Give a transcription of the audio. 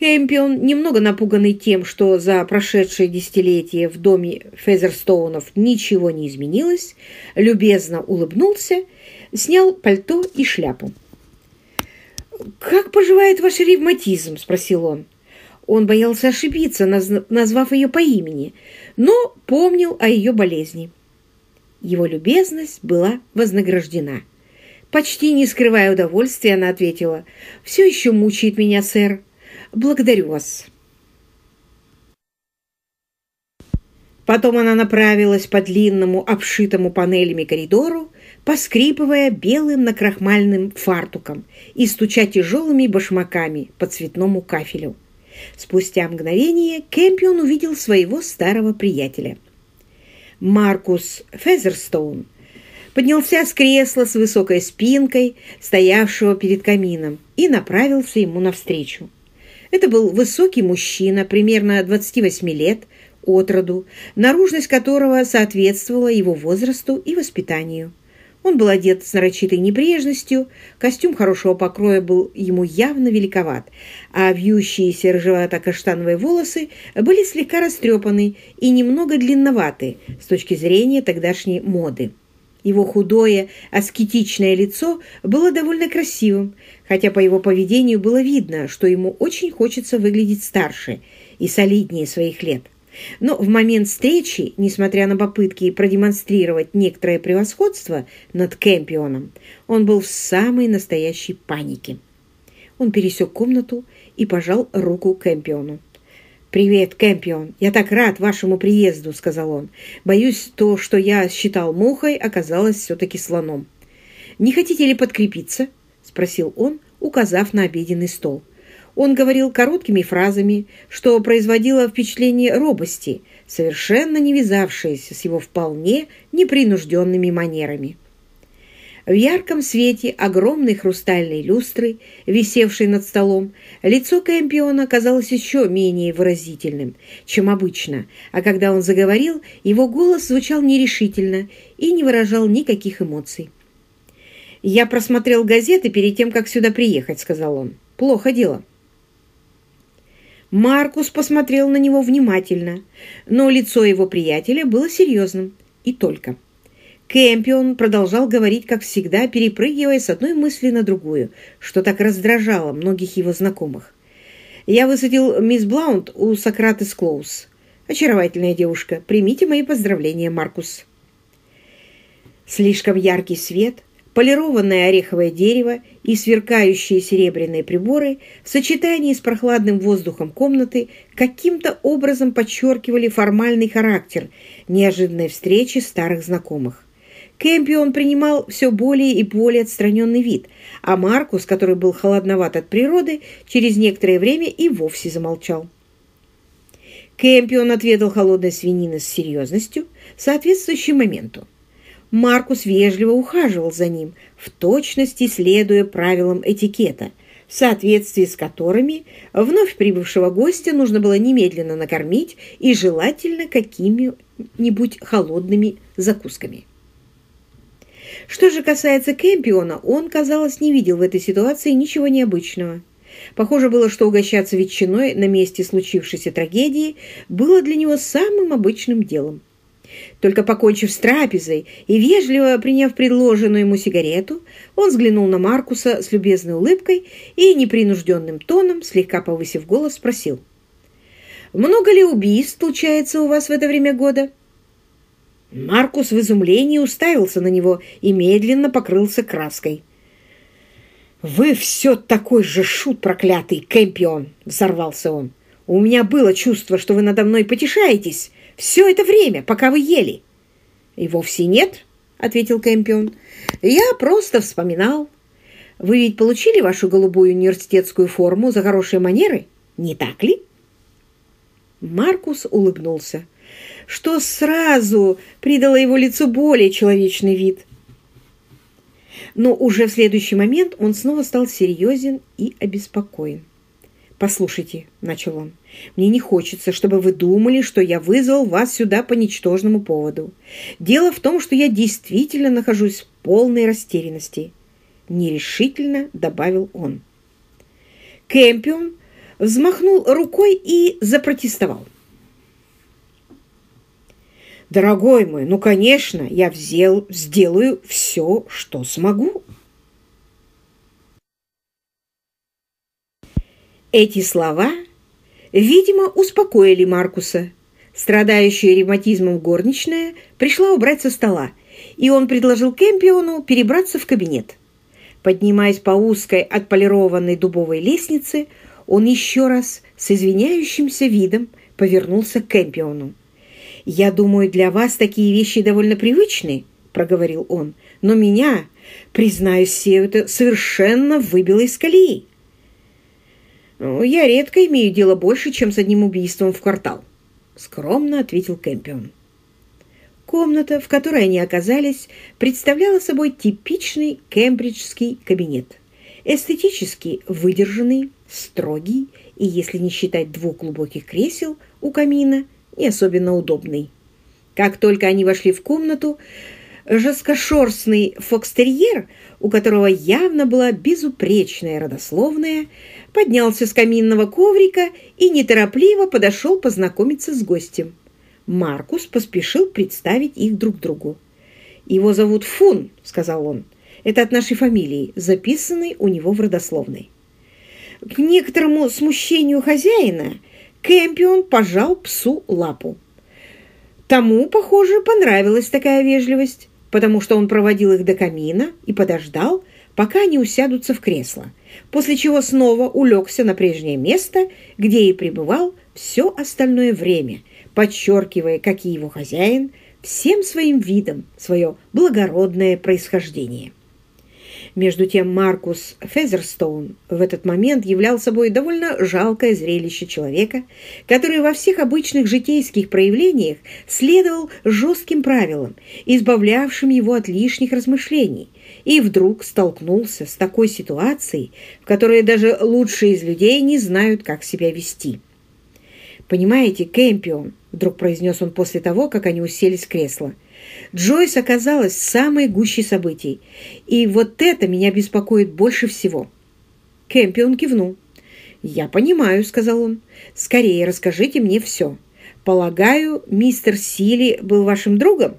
Кэмпион, немного напуганный тем, что за прошедшие десятилетия в доме Фезерстоунов ничего не изменилось, любезно улыбнулся, снял пальто и шляпу. «Как поживает ваш ревматизм?» – спросил он. Он боялся ошибиться, назвав ее по имени, но помнил о ее болезни. Его любезность была вознаграждена. Почти не скрывая удовольствия, она ответила, «Все еще мучает меня, сэр. Благодарю вас». Потом она направилась по длинному, обшитому панелями коридору, поскрипывая белым накрахмальным фартуком и стуча тяжелыми башмаками по цветному кафелю. Спустя мгновение Кэмпион увидел своего старого приятеля. Маркус Фезерстоун поднялся с кресла с высокой спинкой, стоявшего перед камином, и направился ему навстречу. Это был высокий мужчина, примерно 28 лет, от роду, наружность которого соответствовала его возрасту и воспитанию. Он был одет с нарочитой небрежностью, костюм хорошего покроя был ему явно великоват, а вьющиеся рыжевато-каштановые волосы были слегка растрепаны и немного длинноваты с точки зрения тогдашней моды. Его худое, аскетичное лицо было довольно красивым, хотя по его поведению было видно, что ему очень хочется выглядеть старше и солиднее своих лет. Но в момент встречи, несмотря на попытки продемонстрировать некоторое превосходство над Кэмпионом, он был в самой настоящей панике. Он пересек комнату и пожал руку Кэмпиону. «Привет, Кэмпион! Я так рад вашему приезду!» — сказал он. «Боюсь, то, что я считал мухой, оказалось все-таки слоном». «Не хотите ли подкрепиться?» — спросил он, указав на обеденный стол. Он говорил короткими фразами, что производило впечатление робости, совершенно не вязавшееся с его вполне непринужденными манерами. В ярком свете огромной хрустальной люстры, висевшей над столом, лицо Кэмпиона казалось еще менее выразительным, чем обычно, а когда он заговорил, его голос звучал нерешительно и не выражал никаких эмоций. «Я просмотрел газеты перед тем, как сюда приехать», — сказал он. «Плохо дело». Маркус посмотрел на него внимательно, но лицо его приятеля было серьезным. И только. Кэмпион продолжал говорить, как всегда, перепрыгивая с одной мысли на другую, что так раздражало многих его знакомых. «Я высадил мисс Блаунд у Сократес Клоус. Очаровательная девушка. Примите мои поздравления, Маркус». Слишком яркий свет – полированное ореховое дерево и сверкающие серебряные приборы в сочетании с прохладным воздухом комнаты каким-то образом подчеркивали формальный характер неожиданной встречи старых знакомых. Кэмпион принимал все более и более отстраненный вид, а Маркус, который был холодноват от природы, через некоторое время и вовсе замолчал. Кэмпион отведал холодной свинины с серьезностью, соответствующей моменту. Маркус вежливо ухаживал за ним, в точности следуя правилам этикета, в соответствии с которыми вновь прибывшего гостя нужно было немедленно накормить и желательно какими-нибудь холодными закусками. Что же касается Кэмпиона, он, казалось, не видел в этой ситуации ничего необычного. Похоже было, что угощаться ветчиной на месте случившейся трагедии было для него самым обычным делом. Только покончив с трапезой и вежливо приняв предложенную ему сигарету, он взглянул на Маркуса с любезной улыбкой и непринужденным тоном, слегка повысив голос, спросил. «Много ли убийств случается у вас в это время года?» Маркус в изумлении уставился на него и медленно покрылся краской. «Вы все такой же шут проклятый, Кэмпион!» — взорвался он. «У меня было чувство, что вы надо мной потешаетесь, все это время, пока вы ели?» «И вовсе нет», — ответил Кэмпион. «Я просто вспоминал. Вы ведь получили вашу голубую университетскую форму за хорошие манеры, не так ли?» Маркус улыбнулся, что сразу придало его лицу более человечный вид. Но уже в следующий момент он снова стал серьезен и обеспокоен. «Послушайте», — начал он, — «мне не хочется, чтобы вы думали, что я вызвал вас сюда по ничтожному поводу. Дело в том, что я действительно нахожусь в полной растерянности», — нерешительно добавил он. Кэмпион взмахнул рукой и запротестовал. «Дорогой мой, ну, конечно, я взял, сделаю все, что смогу». Эти слова, видимо, успокоили Маркуса. Страдающая ревматизмом горничная пришла убрать со стола, и он предложил Кэмпиону перебраться в кабинет. Поднимаясь по узкой отполированной дубовой лестнице, он еще раз с извиняющимся видом повернулся к Кэмпиону. «Я думаю, для вас такие вещи довольно привычны», — проговорил он, «но меня, признаюсь, все это совершенно выбило из колеи». «Я редко имею дело больше, чем с одним убийством в квартал», — скромно ответил Кэмпион. Комната, в которой они оказались, представляла собой типичный кембриджский кабинет. Эстетически выдержанный, строгий и, если не считать двух глубоких кресел у камина, не особенно удобный. Как только они вошли в комнату, жесткошерстный фокстерьер, у которого явно была безупречная родословная, поднялся с каминного коврика и неторопливо подошел познакомиться с гостем. Маркус поспешил представить их друг другу. «Его зовут Фун», — сказал он. «Это от нашей фамилии, записанной у него в родословной». К некоторому смущению хозяина Кэмпион пожал псу лапу. Тому, похоже, понравилась такая вежливость, потому что он проводил их до камина и подождал, пока они усядутся в кресло, после чего снова улегся на прежнее место, где и пребывал все остальное время, подчеркивая, как и его хозяин, всем своим видом свое благородное происхождение. Между тем Маркус Фезерстоун в этот момент являл собой довольно жалкое зрелище человека, который во всех обычных житейских проявлениях следовал жестким правилам, избавлявшим его от лишних размышлений, и вдруг столкнулся с такой ситуацией, в которой даже лучшие из людей не знают, как себя вести. «Понимаете, Кэмпион», — вдруг произнес он после того, как они уселись в кресло, «Джойс оказалась в самой гуще событий, и вот это меня беспокоит больше всего». Кэмпион кивнул. «Я понимаю», — сказал он. «Скорее расскажите мне все. Полагаю, мистер Сили был вашим другом?»